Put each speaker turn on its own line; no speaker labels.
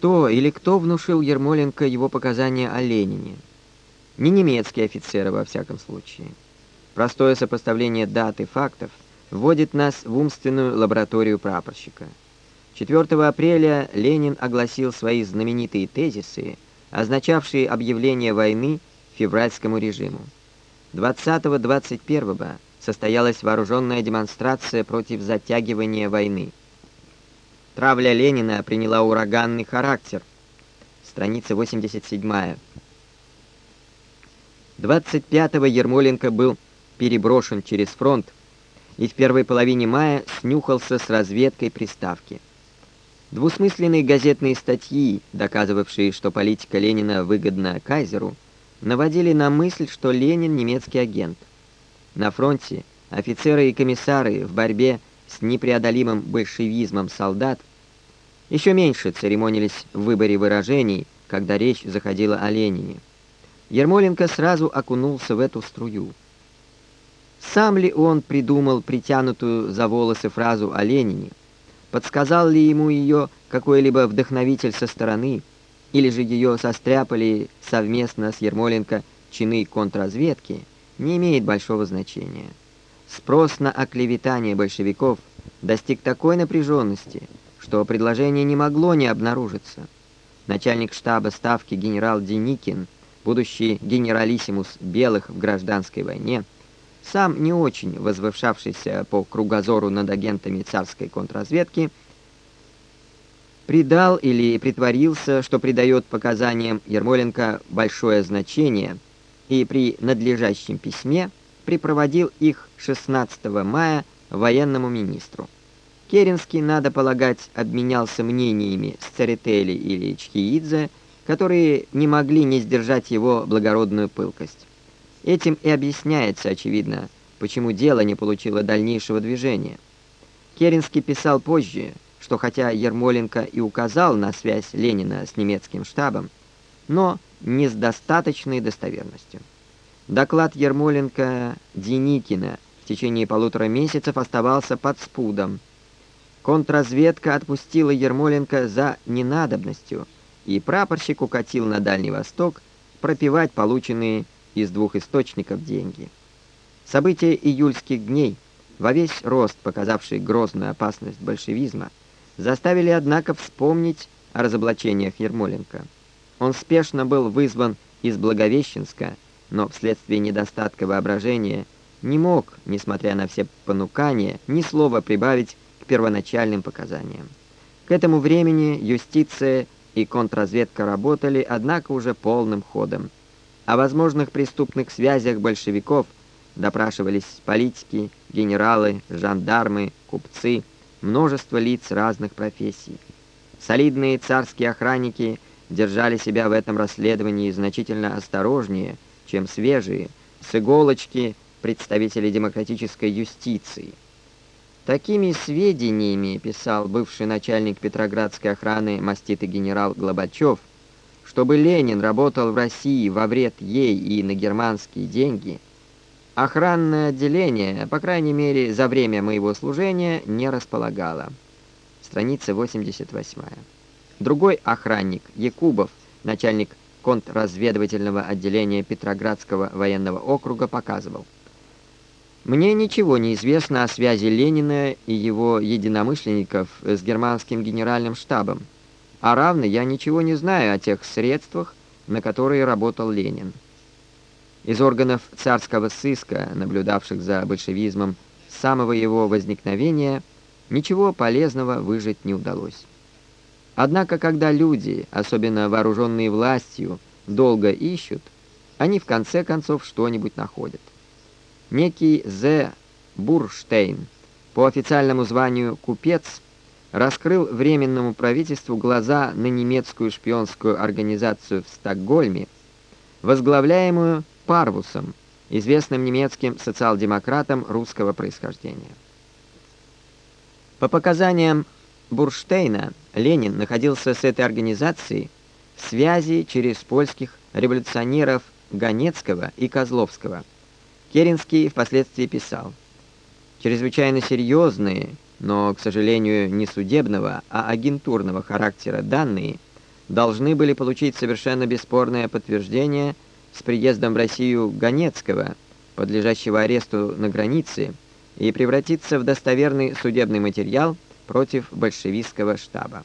Что или кто внушил Ермоленко его показания о Ленине? Не немецкие офицеры, во всяком случае. Простое сопоставление дат и фактов вводит нас в умственную лабораторию прапорщика. 4 апреля Ленин огласил свои знаменитые тезисы, означавшие объявление войны февральскому режиму. 20-21 состоялась вооруженная демонстрация против затягивания войны. Травля Ленина приняла ураганный характер. Страница 87. 25-го Ермоленко был переброшен через фронт и в первой половине мая снюхался с разведкой приставки. Двусмысленные газетные статьи, доказывавшие, что политика Ленина выгодна кайзеру, наводили на мысль, что Ленин немецкий агент. На фронте офицеры и комиссары в борьбе с непреодолимым большевизмом солдат еще меньше церемонились в выборе выражений, когда речь заходила о Ленине. Ермоленко сразу окунулся в эту струю. Сам ли он придумал притянутую за волосы фразу о Ленине? Подсказал ли ему ее какой-либо вдохновитель со стороны? Или же ее состряпали совместно с Ермоленко чины контрразведки? Не имеет большого значения. Спрос на оклеветание большевиков достиг такой напряженности, что предложение не могло не обнаружиться. Начальник штаба ставки генерал Деникин, будущий генералиссимус белых в гражданской войне, сам не очень возвышавшийся по кругозору над агентами царской контрразведки, придал или притворился, что придает показаниям Ермоленко большое значение, и при надлежащем письме припроводил их 16 мая военному министру. Керенский, надо полагать, обменялся мнениями с Церетели или Чхиидзе, которые не могли не сдержать его благородную пылкость. Этим и объясняется, очевидно, почему дело не получило дальнейшего движения. Керенский писал позже, что хотя Ермоленко и указал на связь Ленина с немецким штабом, но не с достаточной достоверностью. Доклад Ермоленко Деникина в течение полутора месяцев оставался под спудом. Контрразведка отпустила Ермоленко за ненадобностью, и прапорщик укатил на Дальний Восток пропивать полученные из двух источников деньги. События июльских дней, во весь рост показавшие грозную опасность большевизма, заставили, однако, вспомнить о разоблачениях Ермоленко. Он спешно был вызван из Благовещенска, но вследствие недостатка воображения не мог, несмотря на все понукания, ни слова прибавить первоначальным показаниям. К этому времени юстиция и контрразведка работали, однако уже полным ходом. О возможных преступных связях большевиков допрашивались политики, генералы, жандармы, купцы, множество лиц разных профессий. Солидные царские охранники держали себя в этом расследовании значительно осторожнее, чем свежие, с иголочки представители демократической юстиции. Такими сведениями, писал бывший начальник Петроградской охраны маститый генерал Глобачев, чтобы Ленин работал в России во вред ей и на германские деньги, охранное отделение, по крайней мере, за время моего служения, не располагало. Страница 88. Другой охранник, Якубов, начальник контрразведывательного отделения Петроградского военного округа, показывал. Мне ничего не известно о связи Ленина и его единомышленников с германским генеральным штабом а равно я ничего не знаю о тех средствах, на которые работал Ленин. Из органов царского сыска, наблюдавших за большевизмом с самого его возникновения, ничего полезного выжить не удалось. Однако, когда люди, особенно вооруженные властью, долго ищут, они в конце концов что-нибудь находят. Некий Зе Бурштейн, по официальному званию купец, раскрыл Временному правительству глаза на немецкую шпионскую организацию в Стокгольме, возглавляемую Парвусом, известным немецким социал-демократом русского происхождения. По показаниям Бурштейна, Ленин находился с этой организацией в связи через польских революционеров Ганецкого и Козловского. Керенский впоследствии писал, «Чрезвычайно серьезные но, к сожалению, не судебного, а агентурного характера данные должны были получить совершенно бесспорное подтверждение с приездом в Россию Ганецкого, подлежащего аресту на границе, и превратиться в достоверный судебный материал против большевистского штаба.